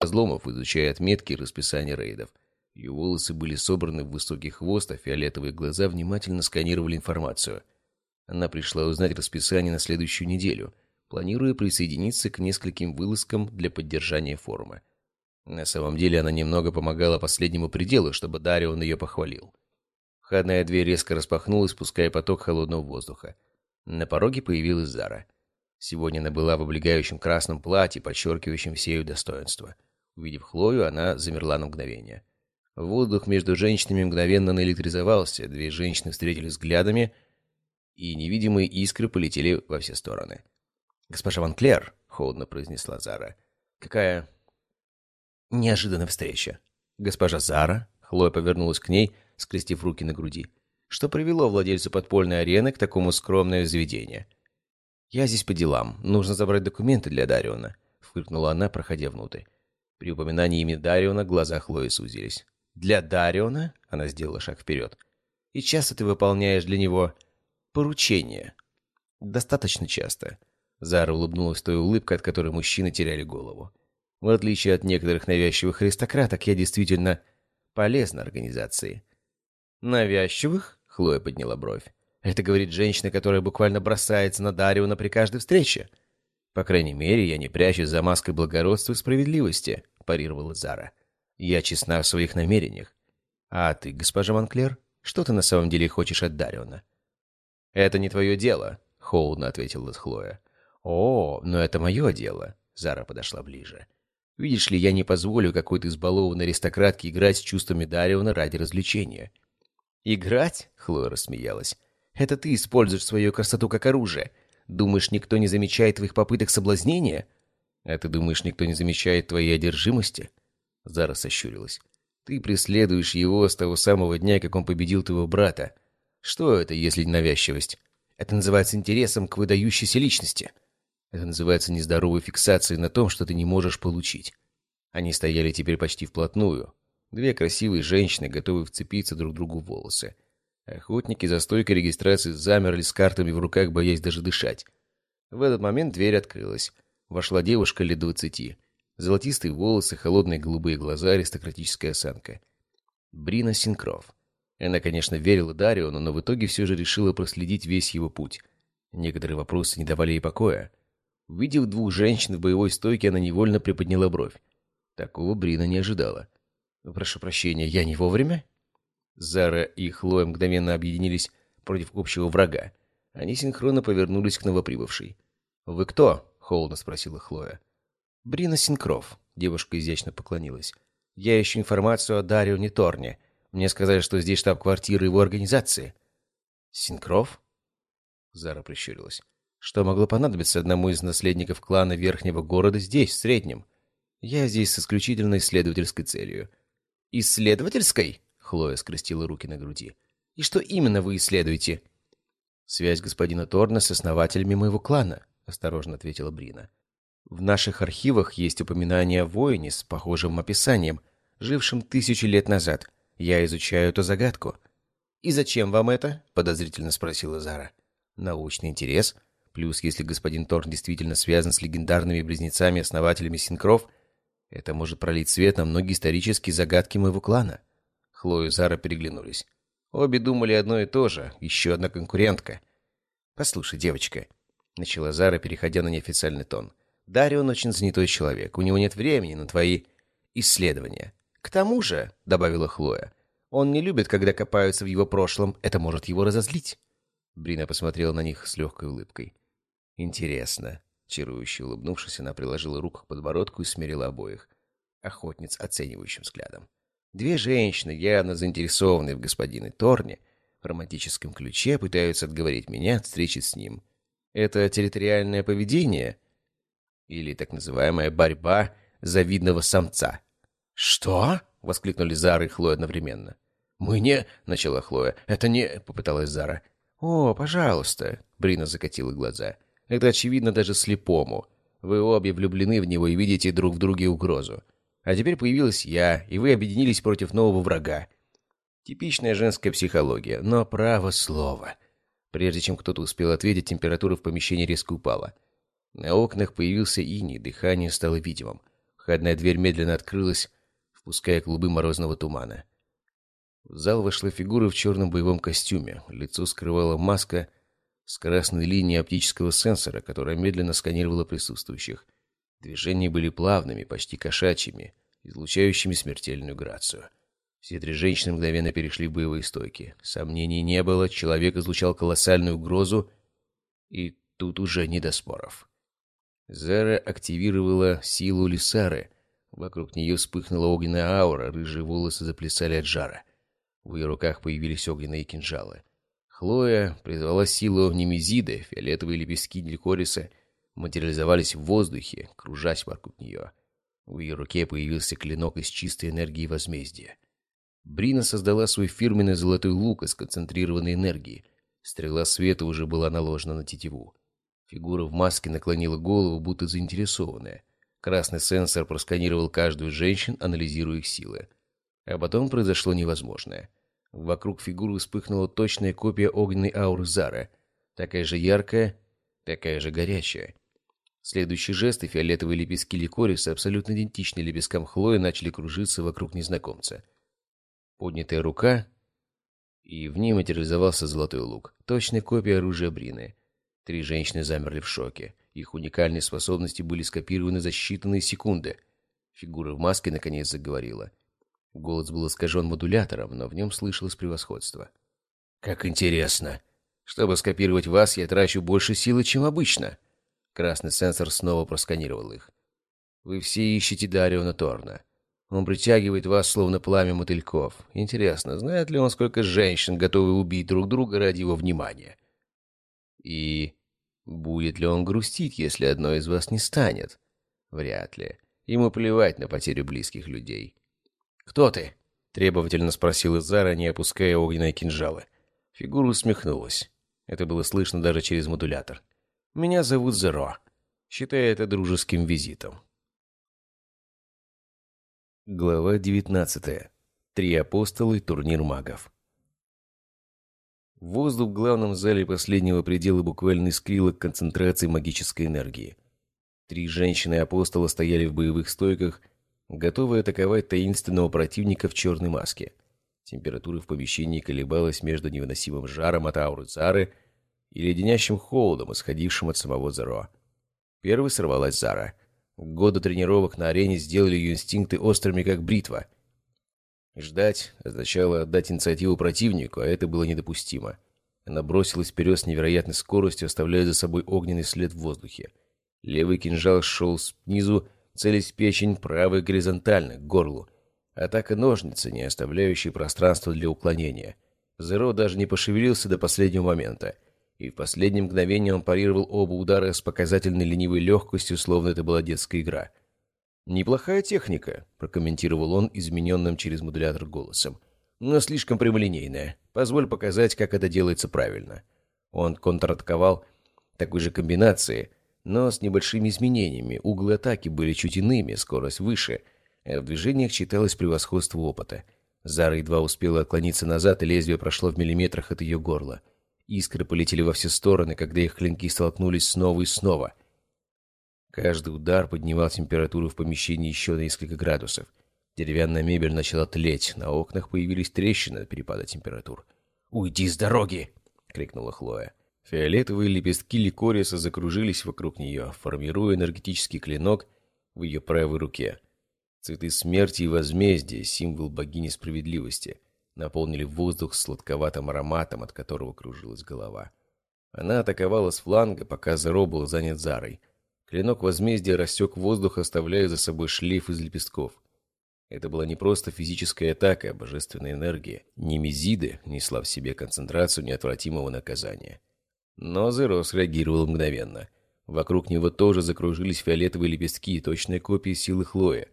разломов, изучая отметки и расписание рейдов. Ее волосы были собраны в высокий хвост, а фиолетовые глаза внимательно сканировали информацию. Она пришла узнать расписание на следующую неделю, планируя присоединиться к нескольким вылазкам для поддержания форума. На самом деле она немного помогала последнему пределу, чтобы Дарион ее похвалил. Входная дверь резко распахнулась, пуская поток холодного воздуха. На пороге появилась Зара. Сегодня она была в облегающем красном платье, подчеркивающем все ее достоинства. Увидев Хлою, она замерла на мгновение. Воздух между женщинами мгновенно наэлектризовался, две женщины встретились взглядами, и невидимые искры полетели во все стороны. «Госпожа Ван Клер», — холодно произнесла Зара, — «какая неожиданная встреча». «Госпожа Зара», — Хлоя повернулась к ней, скрестив руки на груди, — «что привело владельцу подпольной арены к такому скромное заведение?» «Я здесь по делам. Нужно забрать документы для Дариона», — фыркнула она, проходя внутрь. При упоминании имени Дариона глаза Хлои сузились. «Для Дариона?» — она сделала шаг вперед. «И часто ты выполняешь для него поручения?» «Достаточно часто». Зара улыбнулась той улыбкой, от которой мужчины теряли голову. «В отличие от некоторых навязчивых аристократок, я действительно полезна организации». «Навязчивых?» — Хлоя подняла бровь. Это говорит женщина, которая буквально бросается на Дариона при каждой встрече. По крайней мере, я не прячусь за маской благородства и справедливости, парировала Зара. Я честна в своих намерениях. А ты, госпожа Монклер, что ты на самом деле хочешь от Дариона? Это не твое дело, холодно ответила Хлоя. О, но это мое дело. Зара подошла ближе. Видишь ли, я не позволю какой-то избалованной аристократке играть с чувствами Дариона ради развлечения. «Играть?» — Хлоя рассмеялась. Это ты используешь свою красоту как оружие. Думаешь, никто не замечает твоих попыток соблазнения? А ты думаешь, никто не замечает твоей одержимости?» Зара сощурилась. «Ты преследуешь его с того самого дня, как он победил твоего брата. Что это, если не навязчивость? Это называется интересом к выдающейся личности. Это называется нездоровой фиксацией на том, что ты не можешь получить». Они стояли теперь почти вплотную. Две красивые женщины, готовые вцепиться друг другу в волосы. Охотники за стойкой регистрации замерли с картами в руках, боясь даже дышать. В этот момент дверь открылась. Вошла девушка лет двадцати. Золотистые волосы, холодные голубые глаза, аристократическая осанка. Брина Синкров. Она, конечно, верила Дариону, но в итоге все же решила проследить весь его путь. Некоторые вопросы не давали ей покоя. Увидев двух женщин в боевой стойке, она невольно приподняла бровь. Такого Брина не ожидала. «Прошу прощения, я не вовремя?» Зара и Хлоя мгновенно объединились против общего врага. Они синхронно повернулись к новоприбывшей. «Вы кто?» — холодно спросила Хлоя. «Брина Синкров», — девушка изящно поклонилась. «Я ищу информацию о Дарио Торне. Мне сказали, что здесь штаб-квартира его организации». «Синкров?» Зара прищурилась. «Что могло понадобиться одному из наследников клана Верхнего города здесь, в Среднем? Я здесь с исключительно исследовательской целью». «Исследовательской?» Хлоя скрестила руки на груди. «И что именно вы исследуете?» «Связь господина Торна с основателями моего клана», — осторожно ответила Брина. «В наших архивах есть упоминание о воине с похожим описанием, жившем тысячи лет назад. Я изучаю эту загадку». «И зачем вам это?» — подозрительно спросила Зара. «Научный интерес. Плюс, если господин Торн действительно связан с легендарными близнецами-основателями Синкров, это может пролить свет на многие исторические загадки моего клана». Хлоя и Зара переглянулись. Обе думали одно и то же. Еще одна конкурентка. «Послушай, девочка», — начала Зара, переходя на неофициальный тон. «Дарион очень занятой человек. У него нет времени на твои исследования. К тому же», — добавила Хлоя, — «он не любит, когда копаются в его прошлом. Это может его разозлить». Брина посмотрела на них с легкой улыбкой. «Интересно». Чарующе улыбнувшись, она приложила руку к подбородку и смирила обоих. Охотниц оценивающим взглядом. Две женщины, явно заинтересованные в господине Торне, в романтическом ключе пытаются отговорить меня от встречи с ним. Это территориальное поведение или так называемая борьба завидного самца. «Что?» — воскликнули Зара и Хлоя одновременно. «Мы не...» — начала Хлоя. «Это не...» — попыталась Зара. «О, пожалуйста!» — Брина закатила глаза. «Это очевидно даже слепому. Вы обе влюблены в него и видите друг в друге угрозу. А теперь появилась я, и вы объединились против нового врага. Типичная женская психология, но право слово. Прежде чем кто-то успел ответить, температура в помещении резко упала. На окнах появился иней, дыхание стало видимым. Входная дверь медленно открылась, впуская клубы морозного тумана. В зал вошла фигура в черном боевом костюме. Лицо скрывала маска с красной линией оптического сенсора, которая медленно сканировала присутствующих. Движения были плавными, почти кошачьими, излучающими смертельную грацию. Все три женщины мгновенно перешли в боевые стойки. Сомнений не было, человек излучал колоссальную угрозу, и тут уже не до споров. Зара активировала силу Лисары. Вокруг нее вспыхнула огненная аура, рыжие волосы заплясали от жара. В ее руках появились огненные кинжалы. Хлоя призвала силу Немезиды, фиолетовые лепестки Делькориса материализовались в воздухе, кружась вокруг нее. В ее руке появился клинок из чистой энергии возмездия. Брина создала свой фирменный золотой лук из концентрированной энергии. Стрела света уже была наложена на тетиву. Фигура в маске наклонила голову, будто заинтересованная. Красный сенсор просканировал каждую женщин, анализируя их силы. А потом произошло невозможное. Вокруг фигуры вспыхнула точная копия огненной ауры Зара. Такая же яркая, такая же горячая. Следующий жест и фиолетовые лепестки ликориса, абсолютно идентичные лепесткам Хлои, начали кружиться вокруг незнакомца. Поднятая рука, и в ней материализовался золотой лук. Точная копия оружия Брины. Три женщины замерли в шоке. Их уникальные способности были скопированы за считанные секунды. Фигура в маске наконец заговорила. Голос был искажен модулятором, но в нем слышалось превосходство. «Как интересно! Чтобы скопировать вас, я трачу больше силы, чем обычно!» Красный сенсор снова просканировал их. «Вы все ищете Дариона Торна. Он притягивает вас, словно пламя мотыльков. Интересно, знает ли он, сколько женщин готовы убить друг друга ради его внимания? И будет ли он грустить, если одной из вас не станет? Вряд ли. Ему плевать на потерю близких людей. «Кто ты?» — требовательно спросил Изара, не опуская огненные кинжалы. Фигура усмехнулась. Это было слышно даже через модулятор. «Меня зовут Зеро. Считай это дружеским визитом». Глава 19. Три апостола и турнир магов. Воздух в главном зале последнего предела буквально искрил от концентрации магической энергии. Три женщины-апостола стояли в боевых стойках, готовые атаковать таинственного противника в черной маске. Температура в помещении колебалась между невыносимым жаром от ауры Зары и леденящим холодом, исходившим от самого Зеро. Первой сорвалась Зара — Годы тренировок на арене сделали ее инстинкты острыми, как бритва. Ждать означало отдать инициативу противнику, а это было недопустимо. Она бросилась вперед с невероятной скоростью, оставляя за собой огненный след в воздухе. Левый кинжал шел снизу, целясь в печень, правый горизонтально, к горлу. Атака ножницы, не оставляющая пространства для уклонения. Зеро даже не пошевелился до последнего момента — и в последнее мгновение он парировал оба удара с показательной ленивой легкостью, словно это была детская игра. «Неплохая техника», — прокомментировал он измененным через модулятор голосом, «но слишком прямолинейная. Позволь показать, как это делается правильно». Он контратаковал такой же комбинации, но с небольшими изменениями. Углы атаки были чуть иными, скорость выше, а в движениях читалось превосходство опыта. Зара едва успела отклониться назад, и лезвие прошло в миллиметрах от ее горла — Искры полетели во все стороны, когда их клинки столкнулись снова и снова. Каждый удар поднимал температуру в помещении еще на несколько градусов. Деревянная мебель начала тлеть, на окнах появились трещины от перепада температур. «Уйди с дороги!» — крикнула Хлоя. Фиолетовые лепестки ликориса закружились вокруг нее, формируя энергетический клинок в ее правой руке. Цветы смерти и возмездия — символ богини справедливости — наполнили воздух сладковатым ароматом, от которого кружилась голова. Она атаковала с фланга, пока Зеро был занят Зарой. Клинок возмездия рассек воздух, оставляя за собой шлейф из лепестков. Это была не просто физическая атака, а божественная энергия. Немезиды несла в себе концентрацию неотвратимого наказания. Но Зеро среагировал мгновенно. Вокруг него тоже закружились фиолетовые лепестки, точная копия силы Хлоя.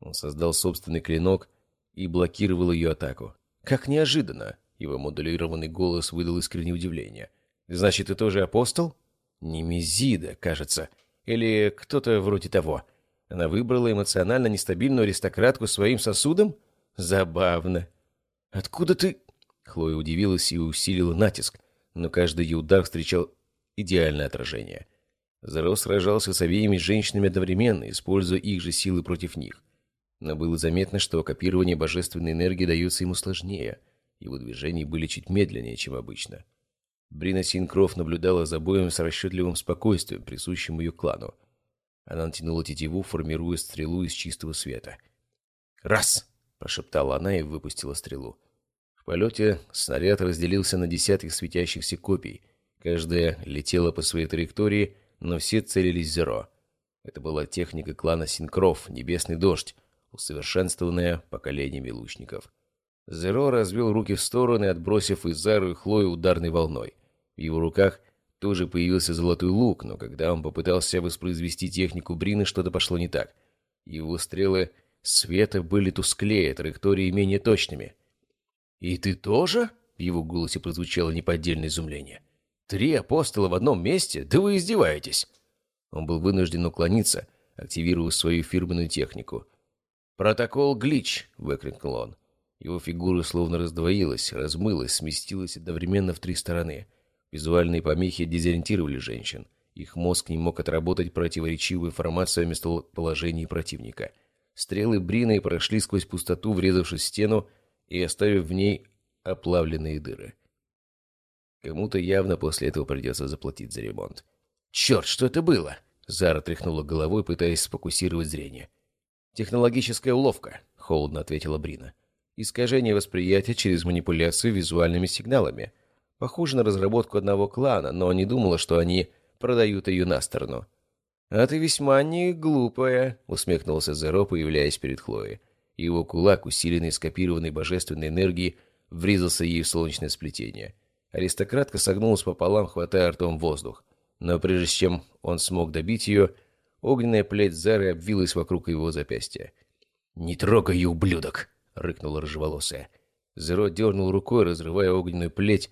Он создал собственный клинок и блокировал ее атаку. «Как неожиданно!» — его модулированный голос выдал искреннее удивление. «Значит, ты тоже апостол?» «Немезида, кажется. Или кто-то вроде того. Она выбрала эмоционально нестабильную аристократку своим сосудом? Забавно. Откуда ты...» Хлоя удивилась и усилила натиск, но каждый ее удар встречал идеальное отражение. Зеро сражался с обеими женщинами одновременно, используя их же силы против них. Но было заметно, что копирование божественной энергии дается ему сложнее. Его движения были чуть медленнее, чем обычно. Брина Синкроф наблюдала за боем с расчетливым спокойствием, присущим ее клану. Она натянула тетиву, формируя стрелу из чистого света. «Раз!» — прошептала она и выпустила стрелу. В полете снаряд разделился на десятки светящихся копий. Каждая летела по своей траектории, но все целились в зеро. Это была техника клана Синкров, небесный дождь, усовершенствованная поколениями лучников. Зеро развел руки в стороны, отбросив Изару и Хлою ударной волной. В его руках тоже появился золотой лук, но когда он попытался воспроизвести технику Брины, что-то пошло не так. Его стрелы света были тусклее, траектории менее точными. «И ты тоже?» — в его голосе прозвучало неподдельное изумление. «Три апостола в одном месте? Да вы издеваетесь!» Он был вынужден уклониться, активируя свою фирменную технику. «Протокол Глич!» — выкрикнул он. Его фигура словно раздвоилась, размылась, сместилась одновременно в три стороны. Визуальные помехи дезориентировали женщин. Их мозг не мог отработать противоречивую информацию о местоположении противника. Стрелы Брины прошли сквозь пустоту, врезавшись в стену и оставив в ней оплавленные дыры. Кому-то явно после этого придется заплатить за ремонт. «Черт, что это было?» Зара тряхнула головой, пытаясь сфокусировать зрение. «Технологическая уловка», — холодно ответила Брина. «Искажение восприятия через манипуляцию визуальными сигналами. Похоже на разработку одного клана, но не думала, что они продают ее на сторону». «А ты весьма не глупая», — усмехнулся Зеро, появляясь перед Хлоей. Его кулак, усиленный скопированной божественной энергией, врезался ей в солнечное сплетение. Аристократка согнулась пополам, хватая ртом воздух. Но прежде чем он смог добить ее, Огненная плеть Зары обвилась вокруг его запястья. «Не трогай ее, ублюдок!» — рыкнула рыжеволосая. Зеро дернул рукой, разрывая огненную плеть,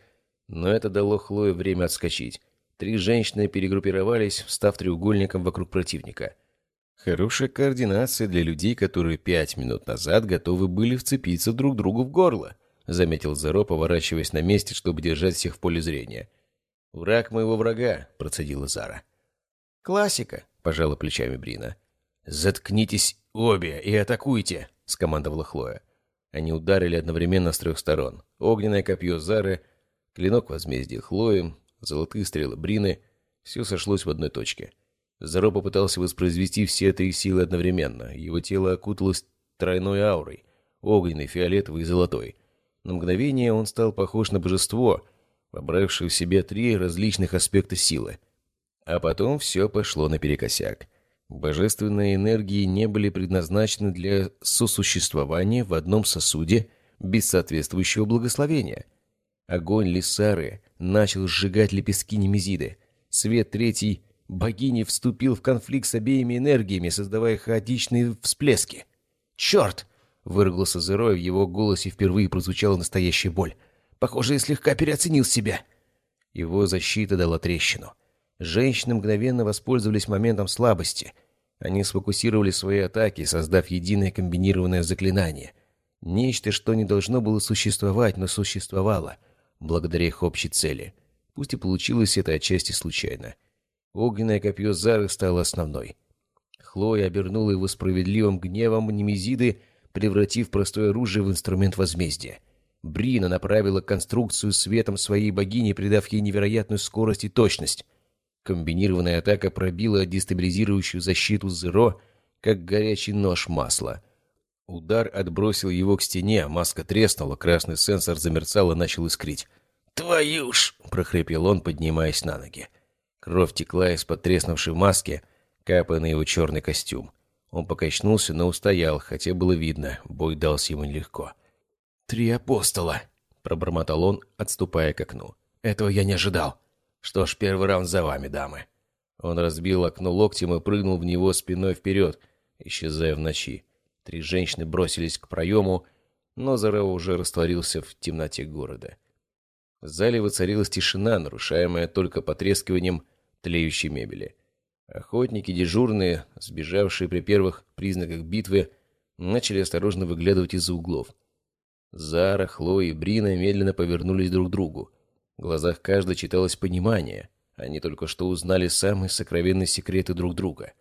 но это дало Хлое время отскочить. Три женщины перегруппировались, встав треугольником вокруг противника. Хорошая координация для людей, которые пять минут назад готовы были вцепиться друг другу в горло, заметил Зеро, поворачиваясь на месте, чтобы держать всех в поле зрения. «Враг моего врага», — процедила Зара. «Классика», пожала плечами Брина. «Заткнитесь обе и атакуйте!» — скомандовала Хлоя. Они ударили одновременно с трех сторон. Огненное копье Зары, клинок возмездия Хлои, золотые стрелы Брины — все сошлось в одной точке. Заро попытался воспроизвести все три силы одновременно. Его тело окуталось тройной аурой — огненной, фиолетовой и золотой. На мгновение он стал похож на божество, вобравшее в себя три различных аспекта силы — а потом все пошло наперекосяк. Божественные энергии не были предназначены для сосуществования в одном сосуде без соответствующего благословения. Огонь Лисары начал сжигать лепестки Немезиды. Свет третий богини вступил в конфликт с обеими энергиями, создавая хаотичные всплески. «Черт!» — выругался Зерой, в его голосе впервые прозвучала настоящая боль. «Похоже, я слегка переоценил себя». Его защита дала трещину — Женщины мгновенно воспользовались моментом слабости. Они сфокусировали свои атаки, создав единое комбинированное заклинание. Нечто, что не должно было существовать, но существовало, благодаря их общей цели. Пусть и получилось это отчасти случайно. Огненное копье Зары стало основной. Хлоя обернула его справедливым гневом Немезиды, превратив простое оружие в инструмент возмездия. Брина направила конструкцию светом своей богини, придав ей невероятную скорость и точность. Комбинированная атака пробила дестабилизирующую защиту Зеро, как горячий нож масла. Удар отбросил его к стене, маска треснула, красный сенсор замерцал и начал искрить. «Твою ж!» — прохрипел он, поднимаясь на ноги. Кровь текла из-под треснувшей маски, капая на его черный костюм. Он покачнулся, но устоял, хотя было видно, бой дался ему нелегко. «Три апостола!» — пробормотал он, отступая к окну. «Этого я не ожидал!» «Что ж, первый раунд за вами, дамы». Он разбил окно локтем и прыгнул в него спиной вперед, исчезая в ночи. Три женщины бросились к проему, но Зарео уже растворился в темноте города. В зале воцарилась тишина, нарушаемая только потрескиванием тлеющей мебели. Охотники дежурные, сбежавшие при первых признаках битвы, начали осторожно выглядывать из-за углов. Зара, Хлоя и Брина медленно повернулись друг к другу. В глазах каждой читалось понимание. Они только что узнали самые сокровенные секреты друг друга.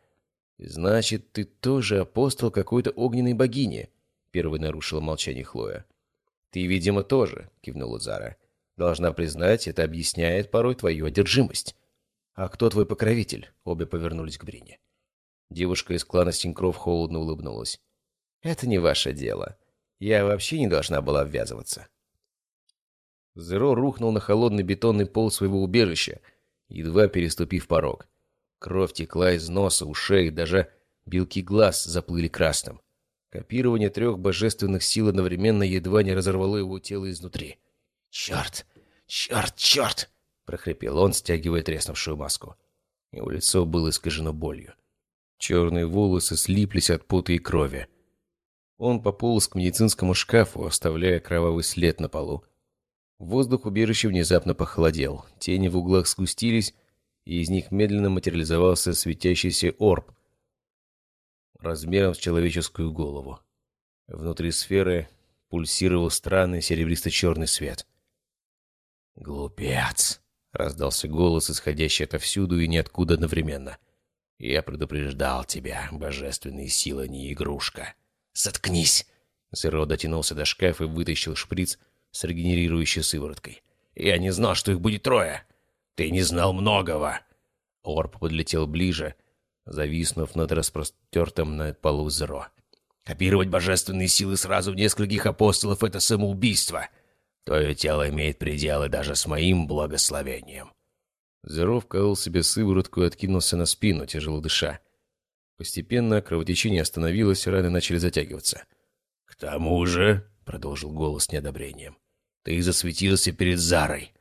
«Значит, ты тоже апостол какой-то огненной богини?» Первой нарушила молчание Хлоя. «Ты, видимо, тоже», — кивнула Зара. «Должна признать, это объясняет порой твою одержимость». «А кто твой покровитель?» Обе повернулись к Брине. Девушка из клана Синкров холодно улыбнулась. «Это не ваше дело. Я вообще не должна была ввязываться». Зеро рухнул на холодный бетонный пол своего убежища, едва переступив порог. Кровь текла из носа, ушей, даже белки глаз заплыли красным. Копирование трех божественных сил одновременно едва не разорвало его тело изнутри. «Черт! Черт! Черт!» — прохрипел он, стягивая треснувшую маску. Его лицо было искажено болью. Черные волосы слиплись от пота и крови. Он пополз к медицинскому шкафу, оставляя кровавый след на полу. Воздух убежища внезапно похолодел. Тени в углах скустились, и из них медленно материализовался светящийся орб размером с человеческую голову. Внутри сферы пульсировал странный серебристо-черный свет. «Глупец!» — раздался голос, исходящий отовсюду и ниоткуда одновременно. «Я предупреждал тебя, божественные силы не игрушка!» «Заткнись!» Зеро дотянулся до шкафа и вытащил шприц с регенерирующей сывороткой. «Я не знал, что их будет трое!» «Ты не знал многого!» Орб подлетел ближе, зависнув над распростертым на полу Зеро. «Копировать божественные силы сразу в нескольких апостолов — это самоубийство. Твое тело имеет пределы даже с моим благословением». Зеро вколол себе сыворотку и откинулся на спину, тяжело дыша. Постепенно кровотечение остановилось, раны начали затягиваться. «К тому же», — продолжил голос с неодобрением, — «ты засветился перед Зарой.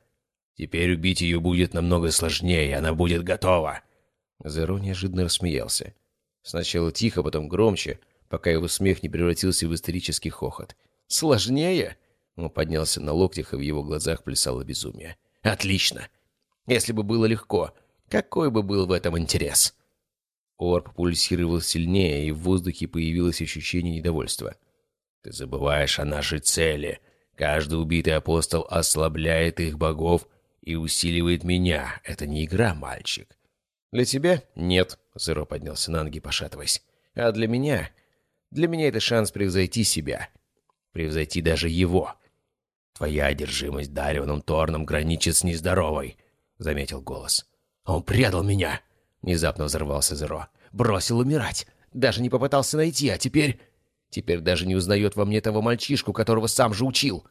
Теперь убить ее будет намного сложнее, она будет готова». Зеро неожиданно рассмеялся. Сначала тихо, потом громче, пока его смех не превратился в истерический хохот. «Сложнее?» Он поднялся на локтях, и в его глазах плясало безумие. «Отлично! Если бы было легко, какой бы был в этом интерес?» Орб пульсировал сильнее, и в воздухе появилось ощущение недовольства. «Ты забываешь о нашей цели. Каждый убитый апостол ослабляет их богов и усиливает меня. Это не игра, мальчик». «Для тебя? Нет», — Зеро поднялся на ноги, пошатываясь. «А для меня? Для меня это шанс превзойти себя. Превзойти даже его. Твоя одержимость Дарионом Торном граничит с нездоровой», — заметил голос. «Он предал меня!» — внезапно взорвался Зеро. «Бросил умирать. Даже не попытался найти, а теперь...» «Теперь даже не узнает во мне того мальчишку, которого сам же учил».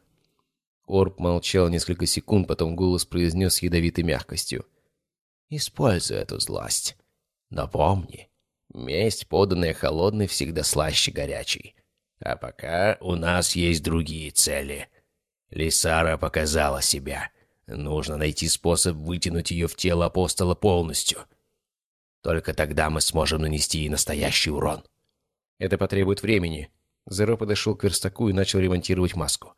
Орб молчал несколько секунд, потом голос произнес с ядовитой мягкостью. «Используй эту злость. Но помни, месть, поданная холодной, всегда слаще горячей. А пока у нас есть другие цели. Лисара показала себя. Нужно найти способ вытянуть ее в тело апостола полностью. Только тогда мы сможем нанести ей настоящий урон». «Это потребует времени». Зеро подошел к верстаку и начал ремонтировать маску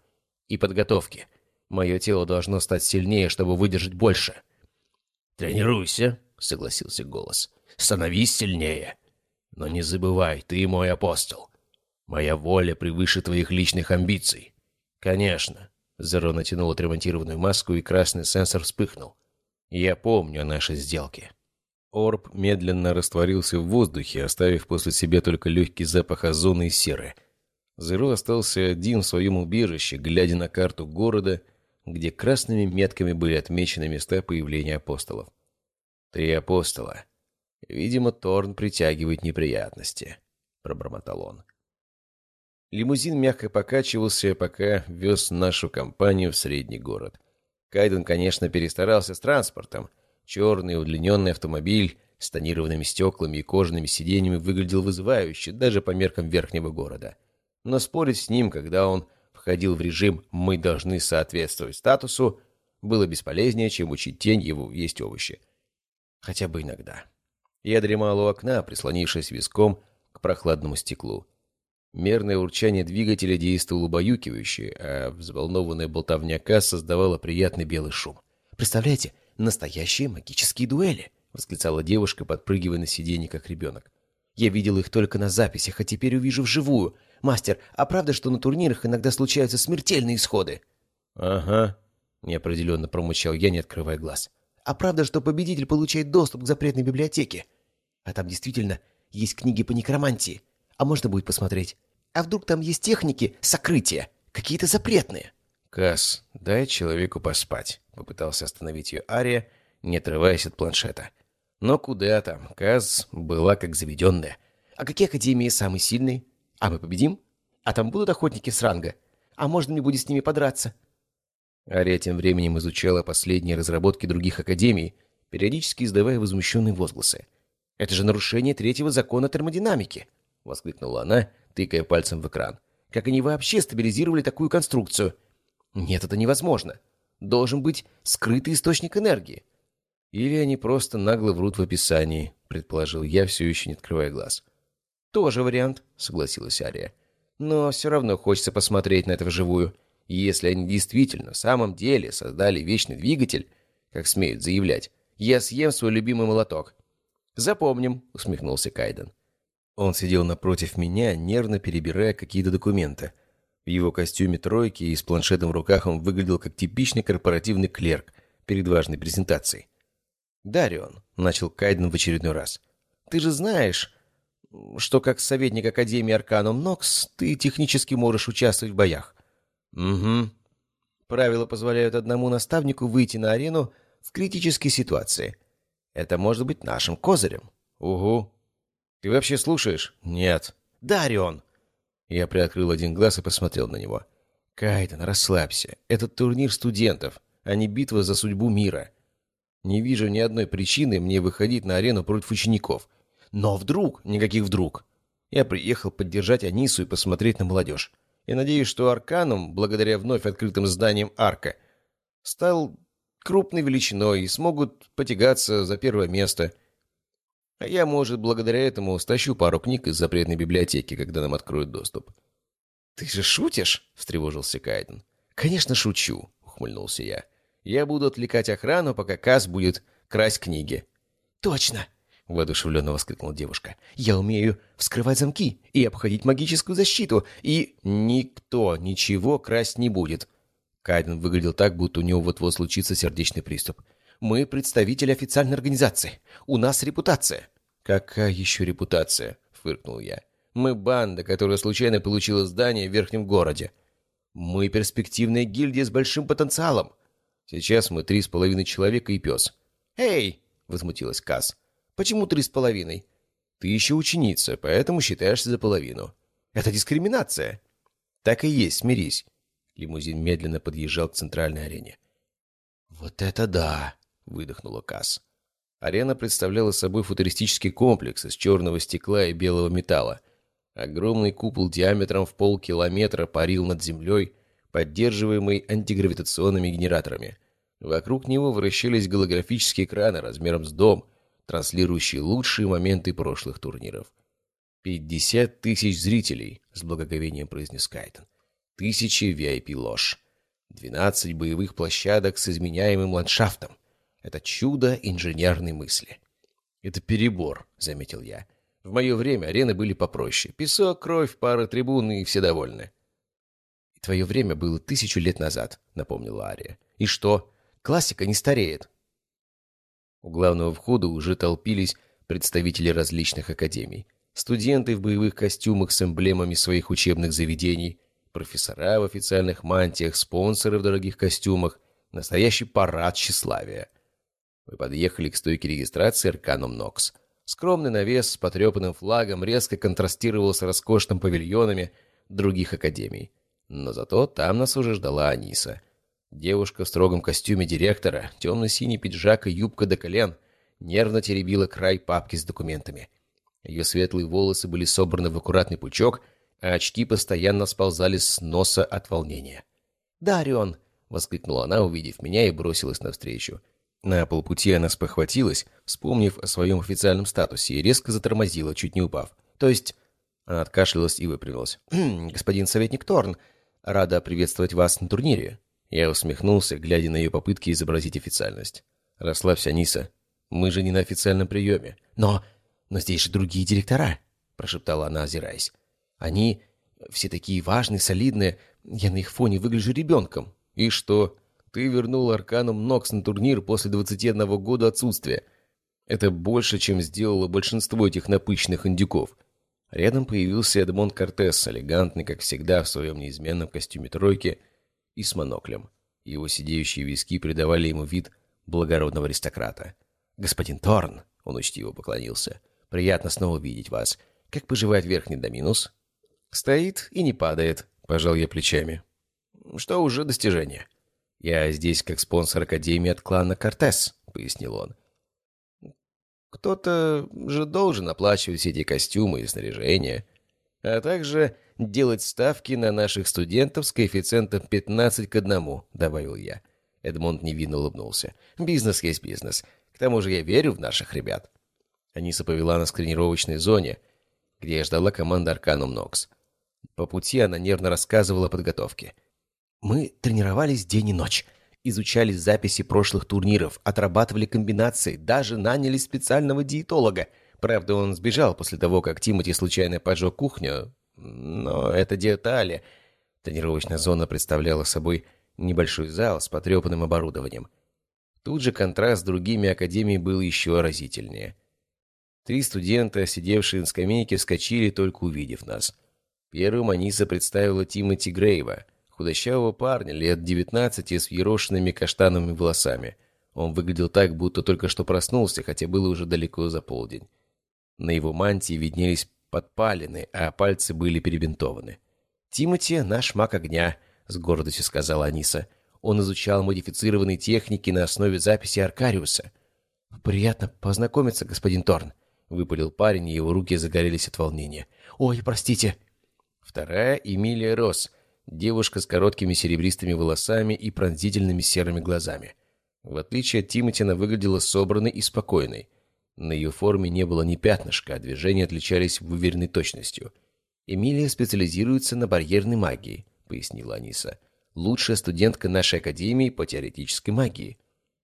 и подготовки. Мое тело должно стать сильнее, чтобы выдержать больше. «Тренируйся», — согласился голос. «Становись сильнее. Но не забывай, ты мой апостол. Моя воля превыше твоих личных амбиций». «Конечно». Зеро натянул отремонтированную маску, и красный сенсор вспыхнул. «Я помню о нашей сделке». Орб медленно растворился в воздухе, оставив после себя только легкий запах озона и серы. Зеро остался один в своем убежище, глядя на карту города, где красными метками были отмечены места появления апостолов. «Три апостола. Видимо, Торн притягивает неприятности», — пробормотал он. Лимузин мягко покачивался, пока вез нашу компанию в средний город. Кайден, конечно, перестарался с транспортом. Черный удлиненный автомобиль с тонированными стеклами и кожаными сиденьями выглядел вызывающе, даже по меркам верхнего города но спорить с ним, когда он входил в режим «мы должны соответствовать статусу», было бесполезнее, чем учить тень его есть овощи. Хотя бы иногда. Я дремал у окна, прислонившись виском к прохладному стеклу. Мерное урчание двигателя действовало убаюкивающе, а взволнованная болтовня касс создавала приятный белый шум. «Представляете, настоящие магические дуэли!» — восклицала девушка, подпрыгивая на сиденье, как ребенок. «Я видел их только на записях, а теперь увижу вживую. «Мастер, а правда, что на турнирах иногда случаются смертельные исходы?» «Ага», — неопределенно промычал я, не открывая глаз. А правда, что победитель получает доступ к запретной библиотеке? А там действительно есть книги по некромантии. А можно будет посмотреть? А вдруг там есть техники сокрытия? Какие-то запретные?» «Касс, дай человеку поспать», — попытался остановить ее Ария, не отрываясь от планшета. Но куда там, Касс была как заведенная. «А какие академии самые сильные? А мы победим? А там будут охотники с ранга? А можно мне будет с ними подраться?» Ария тем временем изучала последние разработки других академий, периодически издавая возмущенные возгласы. «Это же нарушение третьего закона термодинамики!» — воскликнула она, тыкая пальцем в экран. «Как они вообще стабилизировали такую конструкцию? Нет, это невозможно. Должен быть скрытый источник энергии». «Или они просто нагло врут в описании», — предположил я, все еще не открывая глаз. «Тоже вариант», — согласилась Ария. «Но все равно хочется посмотреть на это вживую. Если они действительно в самом деле создали вечный двигатель, как смеют заявлять, я съем свой любимый молоток». «Запомним», — усмехнулся Кайден. Он сидел напротив меня, нервно перебирая какие-то документы. В его костюме тройки и с планшетом в руках он выглядел как типичный корпоративный клерк перед важной презентацией. «Дарион», — начал Кайден в очередной раз, — «ты же знаешь, что как советник Академии Арканум Нокс ты технически можешь участвовать в боях». «Угу». Правила позволяют одному наставнику выйти на арену в критической ситуации. Это может быть нашим козырем. «Угу». «Ты вообще слушаешь?» «Нет». «Дарион!» Я приоткрыл один глаз и посмотрел на него. «Кайтон, расслабься. Этот турнир студентов, а не битва за судьбу мира. Не вижу ни одной причины мне выходить на арену против учеников. Но вдруг, никаких вдруг. Я приехал поддержать Анису и посмотреть на молодежь. Я надеюсь, что Арканум, благодаря вновь открытым зданиям Арка, стал крупной величиной и смогут потягаться за первое место. А я, может, благодаря этому стащу пару книг из запретной библиотеки, когда нам откроют доступ. «Ты же шутишь?» — встревожился Кайден. «Конечно шучу», — ухмыльнулся я. «Я буду отвлекать охрану, пока Каз будет красть книги». «Точно!» — воодушевленно воскликнула девушка. «Я умею вскрывать замки и обходить магическую защиту, и никто ничего красть не будет». Кайден выглядел так, будто у него вот-вот случится сердечный приступ. Мы представители официальной организации. У нас репутация». «Какая еще репутация?» — фыркнул я. «Мы банда, которая случайно получила здание в верхнем городе. Мы перспективная гильдия с большим потенциалом. Сейчас мы три с половиной человека и пес». «Эй!» — возмутилась Касс. «Почему три с половиной?» «Ты еще ученица, поэтому считаешься за половину». «Это дискриминация». «Так и есть, смирись». Лимузин медленно подъезжал к центральной арене. «Вот это да!» — выдохнула Касс. Арена представляла собой футуристический комплекс из черного стекла и белого металла. Огромный купол диаметром в полкилометра парил над землей, поддерживаемый антигравитационными генераторами. Вокруг него вращались голографические экраны размером с дом, транслирующие лучшие моменты прошлых турниров. «Пятьдесят тысяч зрителей», — с благоговением произнес Кайтон. «Тысячи VIP-лож. Двенадцать боевых площадок с изменяемым ландшафтом. Это чудо инженерной мысли. «Это перебор», — заметил я. «В мое время арены были попроще. Песок, кровь, пара трибун и все довольны». «И твое время было тысячу лет назад», — напомнила Ария. «И что? Классика не стареет». У главного входа уже толпились представители различных академий. Студенты в боевых костюмах с эмблемами своих учебных заведений, профессора в официальных мантиях, спонсоры в дорогих костюмах, настоящий парад тщеславия. Мы подъехали к стойке регистрации Арканум Нокс. Скромный навес с потрепанным флагом резко контрастировал с роскошным павильонами других академий. Но зато там нас уже ждала Аниса. Девушка в строгом костюме директора, темно-синий пиджак и юбка до колен, нервно теребила край папки с документами. Ее светлые волосы были собраны в аккуратный пучок, а очки постоянно сползали с носа от волнения. «Дарион!» — воскликнула она, увидев меня, и бросилась навстречу. На полпути она спохватилась, вспомнив о своем официальном статусе, и резко затормозила, чуть не упав. То есть... Она откашлялась и выпрямилась. «Хм, «Господин советник Торн, рада приветствовать вас на турнире». Я усмехнулся, глядя на ее попытки изобразить официальность. «Расслабься, Ниса. Мы же не на официальном приеме». «Но... но здесь же другие директора», — прошептала она, озираясь. «Они все такие важные, солидные. Я на их фоне выгляжу ребенком». «И что?» Ты вернул Арканум Нокс на турнир после 21 года отсутствия. Это больше, чем сделало большинство этих напыщенных индюков. Рядом появился Эдмонд Кортес, элегантный, как всегда, в своем неизменном костюме тройки и с моноклем. Его сидеющие виски придавали ему вид благородного аристократа. «Господин Торн», — он учтиво поклонился, — «приятно снова видеть вас. Как поживает верхний доминус?» «Стоит и не падает», — пожал я плечами. «Что уже достижение?» «Я здесь как спонсор Академии от клана Кортес», — пояснил он. «Кто-то же должен оплачивать все эти костюмы и снаряжение, а также делать ставки на наших студентов с коэффициентом 15 к 1», — добавил я. Эдмонд невинно улыбнулся. «Бизнес есть бизнес. К тому же я верю в наших ребят». Аниса повела нас к тренировочной зоне, где ждала команда Арканум Нокс. По пути она нервно рассказывала о подготовке. «Мы тренировались день и ночь, изучали записи прошлых турниров, отрабатывали комбинации, даже наняли специального диетолога. Правда, он сбежал после того, как Тимати случайно поджег кухню. Но это детали. Тренировочная зона представляла собой небольшой зал с потрепанным оборудованием. Тут же контраст с другими академиями был еще разительнее. Три студента, сидевшие на скамейке, вскочили, только увидев нас. Первым Аниса представила Тимоти Грейва, худощавого парня, лет девятнадцати, с ерошенными каштановыми волосами. Он выглядел так, будто только что проснулся, хотя было уже далеко за полдень. На его мантии виднелись подпалины, а пальцы были перебинтованы. «Тимоти — наш маг огня», — с гордостью сказала Аниса. «Он изучал модифицированные техники на основе записи Аркариуса». «Приятно познакомиться, господин Торн», — выпалил парень, и его руки загорелись от волнения. «Ой, простите». Вторая — Эмилия Росс, девушка с короткими серебристыми волосами и пронзительными серыми глазами. В отличие от Тимати, она выглядела собранной и спокойной. На ее форме не было ни пятнышка, а движения отличались выверенной точностью. «Эмилия специализируется на барьерной магии», — пояснила Аниса. «Лучшая студентка нашей академии по теоретической магии».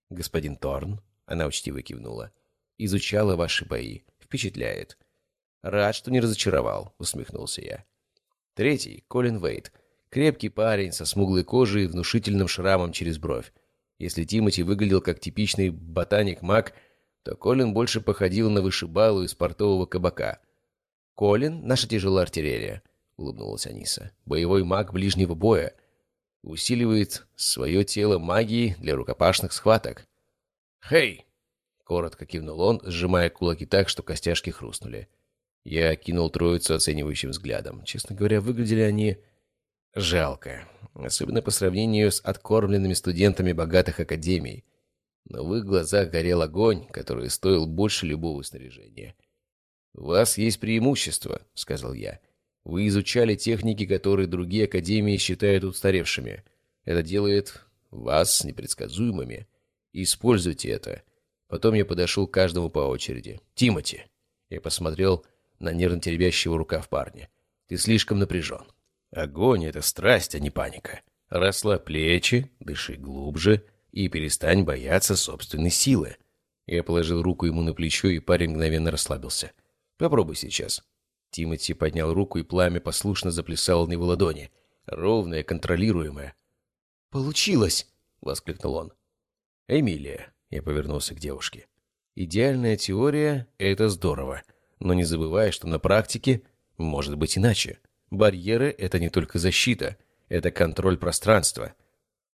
«Господин Торн», — она учтиво кивнула, — «изучала ваши бои. Впечатляет». «Рад, что не разочаровал», — усмехнулся я. Третий — Колин Вейт. Крепкий парень со смуглой кожей и внушительным шрамом через бровь. Если Тимати выглядел как типичный ботаник-маг, то Колин больше походил на вышибалу из портового кабака. «Колин — наша тяжелая артиллерия», — улыбнулась Аниса. «Боевой маг ближнего боя. Усиливает свое тело магией для рукопашных схваток». «Хей!» — коротко кивнул он, сжимая кулаки так, что костяшки хрустнули. Я кинул троицу оценивающим взглядом. Честно говоря, выглядели они жалко. Особенно по сравнению с откормленными студентами богатых академий. Но в их глазах горел огонь, который стоил больше любого снаряжения. «У вас есть преимущество», — сказал я. «Вы изучали техники, которые другие академии считают устаревшими. Это делает вас непредсказуемыми. Используйте это». Потом я подошел к каждому по очереди. «Тимати!» Я посмотрел на нервно теребящего рукав парня. «Ты слишком напряжен. Огонь — это страсть, а не паника. Расслабь плечи, дыши глубже и перестань бояться собственной силы». Я положил руку ему на плечо, и парень мгновенно расслабился. «Попробуй сейчас». Тимати поднял руку, и пламя послушно заплясало на его ладони. Ровное, контролируемое. «Получилось!» — воскликнул он. «Эмилия», — я повернулся к девушке. «Идеальная теория — это здорово. Но не забывай, что на практике может быть иначе. Барьеры — это не только защита, это контроль пространства.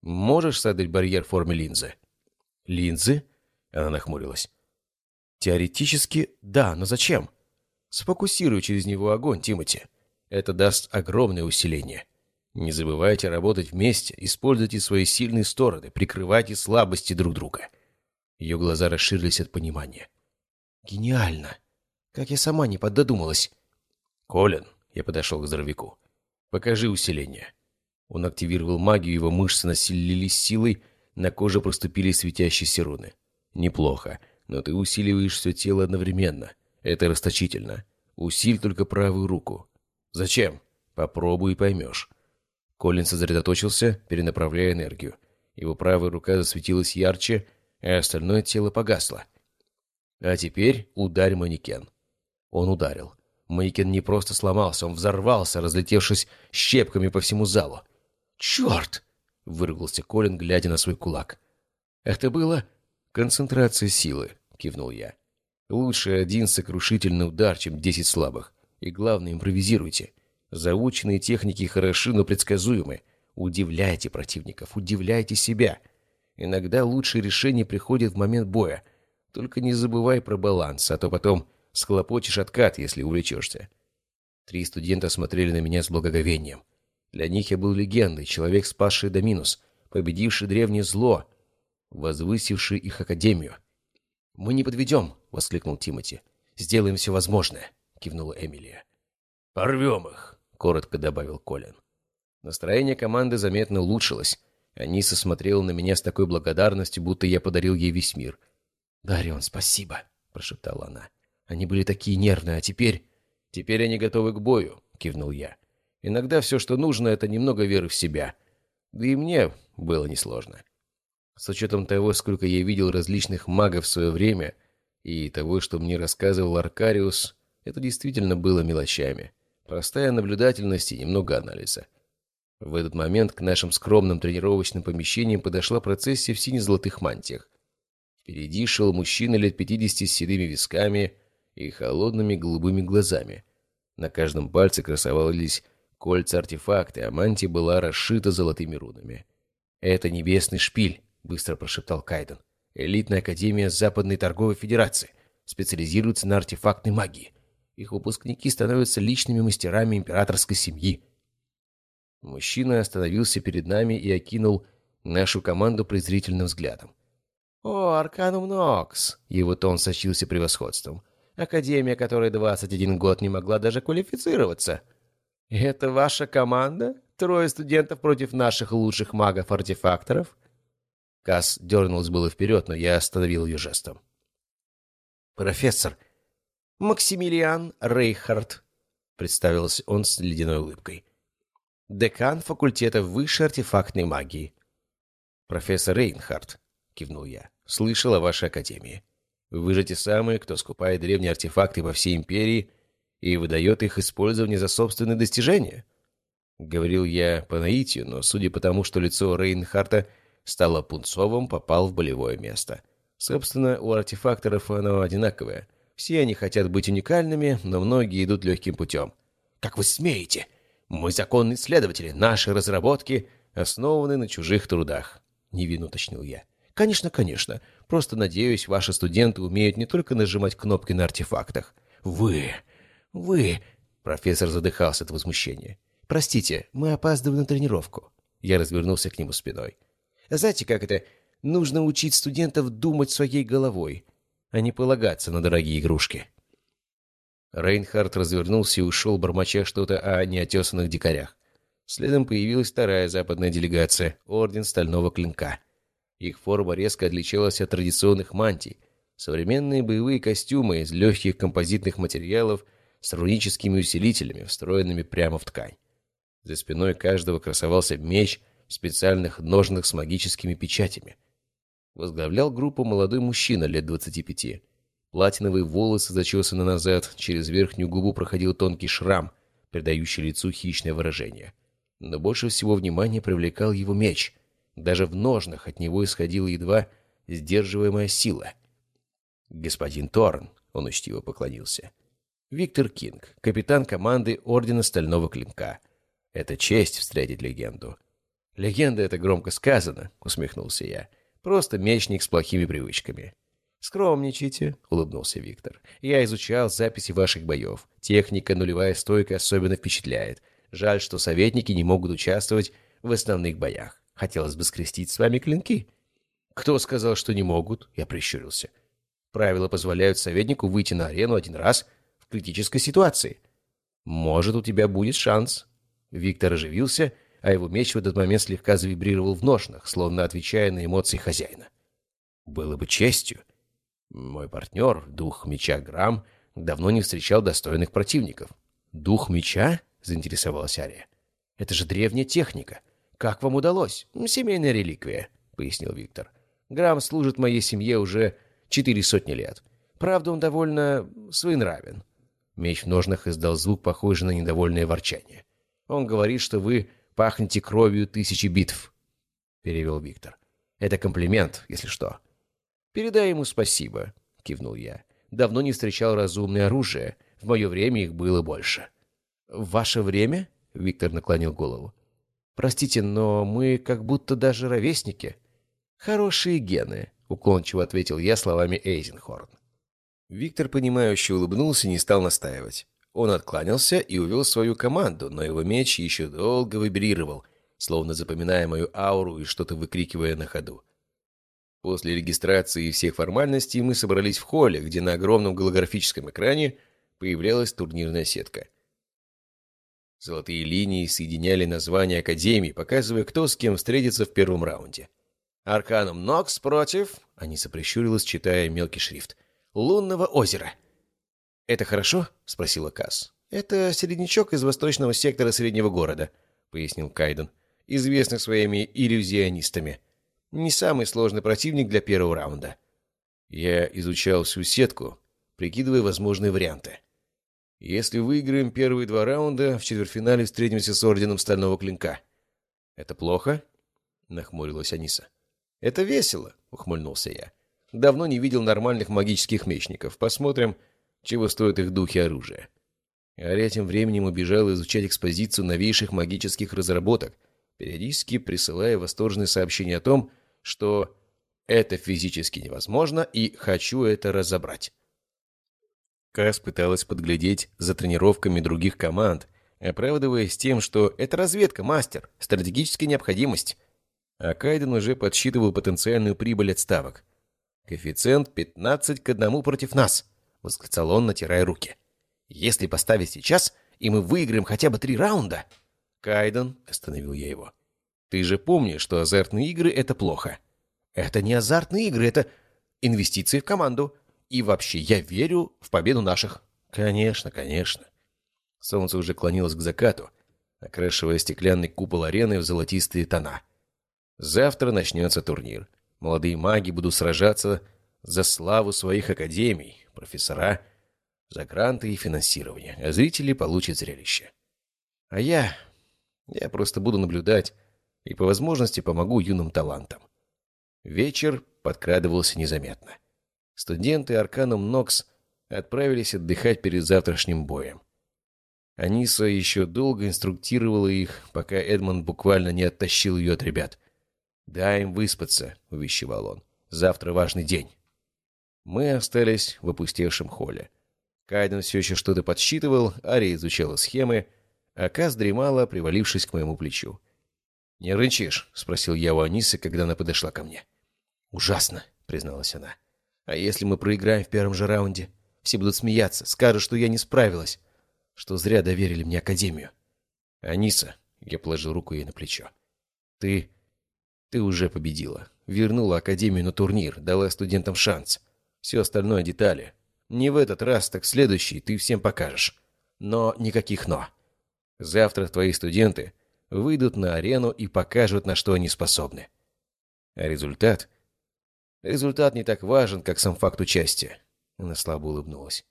Можешь создать барьер в форме линзы? Линзы? Она нахмурилась. Теоретически, да, но зачем? Сфокусируй через него огонь, Тимати. Это даст огромное усиление. Не забывайте работать вместе, используйте свои сильные стороны, прикрывайте слабости друг друга. Ее глаза расширились от понимания. Гениально! Как я сама не поддодумалась. «Колин», — я подошел к здоровяку, — «покажи усиление». Он активировал магию, его мышцы насилились силой, на коже проступили светящиеся руны. «Неплохо, но ты усиливаешь все тело одновременно. Это расточительно. Усиль только правую руку». «Зачем?» «Попробуй и поймешь». Колин сосредоточился, перенаправляя энергию. Его правая рука засветилась ярче, а остальное тело погасло. «А теперь ударь манекен». Он ударил. Мейкен не просто сломался, он взорвался, разлетевшись щепками по всему залу. «Черт!» — выругался Колин, глядя на свой кулак. «Это было...» «Концентрация силы», — кивнул я. «Лучше один сокрушительный удар, чем десять слабых. И главное, импровизируйте. Заученные техники хороши, но предсказуемы. Удивляйте противников, удивляйте себя. Иногда лучшие решения приходят в момент боя. Только не забывай про баланс, а то потом схлопочешь откат, если увлечешься». Три студента смотрели на меня с благоговением. Для них я был легендой, человек, спасший Доминус, победивший древнее зло, возвысивший их академию. «Мы не подведем!» — воскликнул Тимати. «Сделаем все возможное!» — кивнула Эмилия. «Порвем их!» — коротко добавил Колин. Настроение команды заметно улучшилось. Аниса смотрела на меня с такой благодарностью, будто я подарил ей весь мир. «Дарион, спасибо!» — прошептала она. «Они были такие нервные, а теперь...» «Теперь они готовы к бою», — кивнул я. «Иногда все, что нужно, это немного веры в себя. Да и мне было несложно. С учетом того, сколько я видел различных магов в свое время, и того, что мне рассказывал Аркариус, это действительно было мелочами. Простая наблюдательность и немного анализа. В этот момент к нашим скромным тренировочным помещениям подошла процессия в сине-золотых мантиях. Впереди шел мужчина лет пятидесяти с седыми висками и холодными голубыми глазами. На каждом пальце красовались кольца-артефакты, а мантия была расшита золотыми рунами. «Это небесный шпиль», — быстро прошептал Кайден. «Элитная академия Западной торговой федерации. Специализируется на артефактной магии. Их выпускники становятся личными мастерами императорской семьи». Мужчина остановился перед нами и окинул нашу команду презрительным взглядом. «О, Арканум Нокс!» — его тон сочился превосходством. Академия, которая 21 год не могла даже квалифицироваться. Это ваша команда? Трое студентов против наших лучших магов-артефакторов? Касс дернулась было вперед, но я остановил ее жестом. «Профессор, Максимилиан Рейхард», — представился он с ледяной улыбкой. «Декан факультета высшей артефактной магии». «Профессор Рейнхард», — кивнул я, — «слышал о вашей академии». Вы же те самые, кто скупает древние артефакты по всей империи и выдает их использование за собственные достижения. Говорил я по наитию, но судя по тому, что лицо Рейнхарта стало пунцовым, попал в болевое место. Собственно, у артефакторов оно одинаковое. Все они хотят быть уникальными, но многие идут легким путем. «Как вы смеете? Мы законные исследователи, наши разработки основаны на чужих трудах», — невинно уточнил я. «Конечно, конечно. Просто, надеюсь, ваши студенты умеют не только нажимать кнопки на артефактах. Вы... вы...» Профессор задыхался от возмущения. «Простите, мы опаздываем на тренировку». Я развернулся к нему спиной. «Знаете, как это? Нужно учить студентов думать своей головой, а не полагаться на дорогие игрушки». Рейнхард развернулся и ушел, бормоча что-то о неотесанных дикарях. Следом появилась вторая западная делегация — Орден Стального Клинка. Их форма резко отличалась от традиционных мантий. Современные боевые костюмы из легких композитных материалов с руническими усилителями, встроенными прямо в ткань. За спиной каждого красовался меч в специальных ножнах с магическими печатями. Возглавлял группу молодой мужчина лет 25. Платиновые волосы зачесаны назад, через верхнюю губу проходил тонкий шрам, придающий лицу хищное выражение. Но больше всего внимания привлекал его меч — даже в ножнах от него исходила едва сдерживаемая сила. «Господин Торн», — он учтиво поклонился. «Виктор Кинг, капитан команды Ордена Стального Клинка. Это честь встретить легенду». «Легенда — это громко сказано», — усмехнулся я. «Просто мечник с плохими привычками». «Скромничайте», — улыбнулся Виктор. «Я изучал записи ваших боев. Техника нулевая стойка особенно впечатляет. Жаль, что советники не могут участвовать в основных боях. Хотелось бы скрестить с вами клинки. Кто сказал, что не могут? Я прищурился. Правила позволяют советнику выйти на арену один раз в критической ситуации. Может, у тебя будет шанс. Виктор оживился, а его меч в этот момент слегка завибрировал в ножнах, словно отвечая на эмоции хозяина. Было бы честью. Мой партнер, дух меча Грамм, давно не встречал достойных противников. «Дух меча?» — заинтересовалась Ария. «Это же древняя техника. «Как вам удалось?» «Семейная реликвия», — пояснил Виктор. «Грамм служит моей семье уже четыре сотни лет. Правда, он довольно своенравен». Меч в ножнах издал звук, похожий на недовольное ворчание. «Он говорит, что вы пахнете кровью тысячи битв». перевел Виктор. «Это комплимент, если что». «Передай ему спасибо», — кивнул я. «Давно не встречал разумное оружие. В мое время их было больше». «В ваше время?» — Виктор наклонил голову. «Простите, но мы как будто даже ровесники». «Хорошие гены», — уклончиво ответил я словами Эйзенхорн. Виктор, понимающе улыбнулся и не стал настаивать. Он откланялся и увел свою команду, но его меч еще долго вибрировал, словно запоминая мою ауру и что-то выкрикивая на ходу. После регистрации и всех формальностей мы собрались в холле, где на огромном голографическом экране появлялась турнирная сетка. Золотые линии соединяли названия Академии, показывая, кто с кем встретится в первом раунде. «Арканум Нокс против...» — Аниса прищурилась, читая мелкий шрифт. «Лунного озера». «Это хорошо?» — спросила Касс. «Это середнячок из восточного сектора среднего города», — пояснил Кайден, известный своими иллюзионистами. «Не самый сложный противник для первого раунда». Я изучал всю сетку, прикидывая возможные варианты. Если выиграем первые два раунда, в четвертьфинале встретимся с Орденом Стального Клинка. «Это плохо?» — нахмурилась Аниса. «Это весело», — ухмыльнулся я. «Давно не видел нормальных магических мечников. Посмотрим, чего стоят их духи оружия». Аря тем временем убежал изучать экспозицию новейших магических разработок, периодически присылая восторженные сообщения о том, что это физически невозможно и хочу это разобрать. Кас пыталась подглядеть за тренировками других команд, оправдываясь тем, что это разведка, мастер, стратегическая необходимость. А Кайден уже подсчитывал потенциальную прибыль от ставок. «Коэффициент 15 к 1 против нас», — восклицал он, натирая руки. «Если поставить сейчас, и мы выиграем хотя бы три раунда...» «Кайден», — остановил я его, — «ты же помнишь, что азартные игры — это плохо». «Это не азартные игры, это инвестиции в команду. И вообще, я верю в победу наших. Конечно, конечно. Солнце уже клонилось к закату, окрашивая стеклянный купол арены в золотистые тона. Завтра начнется турнир. Молодые маги будут сражаться за славу своих академий, профессора за гранты и финансирование, а зрители получат зрелище. А я... я просто буду наблюдать и по возможности помогу юным талантам. Вечер подкрадывался незаметно. Студенты Арканум Нокс отправились отдыхать перед завтрашним боем. Аниса еще долго инструктировала их, пока Эдмонд буквально не оттащил ее от ребят. «Дай им выспаться», — увещевал он. «Завтра важный день». Мы остались в опустевшем холле. Кайден все еще что-то подсчитывал, Ари изучала схемы, а Каз дремала, привалившись к моему плечу. «Не рычишь?» — спросил я у Анисы, когда она подошла ко мне. «Ужасно», — призналась она. А если мы проиграем в первом же раунде? Все будут смеяться, скажут, что я не справилась, что зря доверили мне Академию. Аниса, я положил руку ей на плечо. Ты... ты уже победила. Вернула Академию на турнир, дала студентам шанс. Все остальное детали. Не в этот раз, так следующий ты всем покажешь. Но никаких «но». Завтра твои студенты выйдут на арену и покажут, на что они способны. А результат Результат не так важен, как сам факт участия. Она слабо улыбнулась.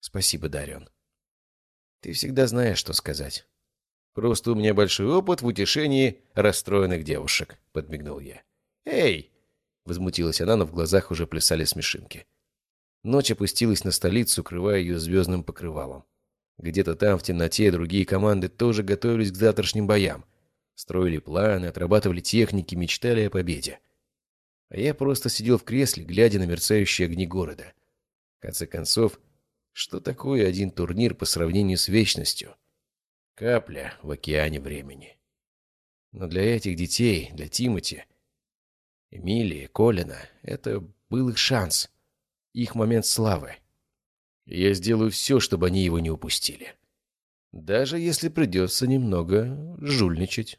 Спасибо, Дарион. Ты всегда знаешь, что сказать. Просто у меня большой опыт в утешении расстроенных девушек, подмигнул я. Эй! Возмутилась она, но в глазах уже плясали смешинки. Ночь опустилась на столицу, укрывая ее звездным покрывалом. Где-то там, в темноте, другие команды тоже готовились к завтрашним боям. Строили планы, отрабатывали техники, мечтали о победе. А я просто сидел в кресле, глядя на мерцающие огни города. В конце концов, что такое один турнир по сравнению с вечностью? Капля в океане времени. Но для этих детей, для Тимати, Эмилии, Колина, это был их шанс, их момент славы. Я сделаю все, чтобы они его не упустили. Даже если придется немного жульничать.